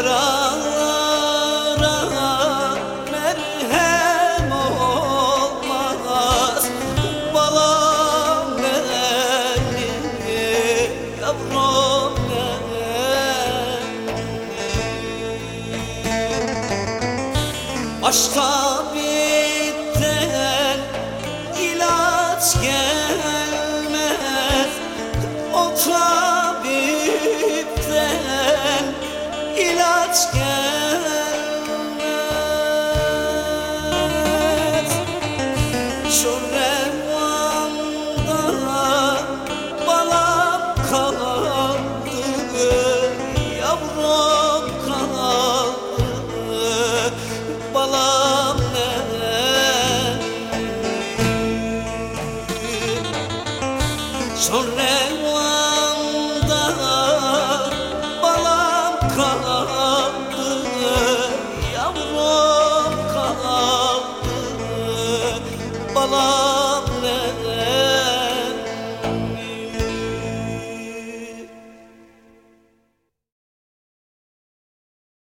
yaralara merhem olmaz. Balam benim, yavrum benim Aşka biten ilaç gel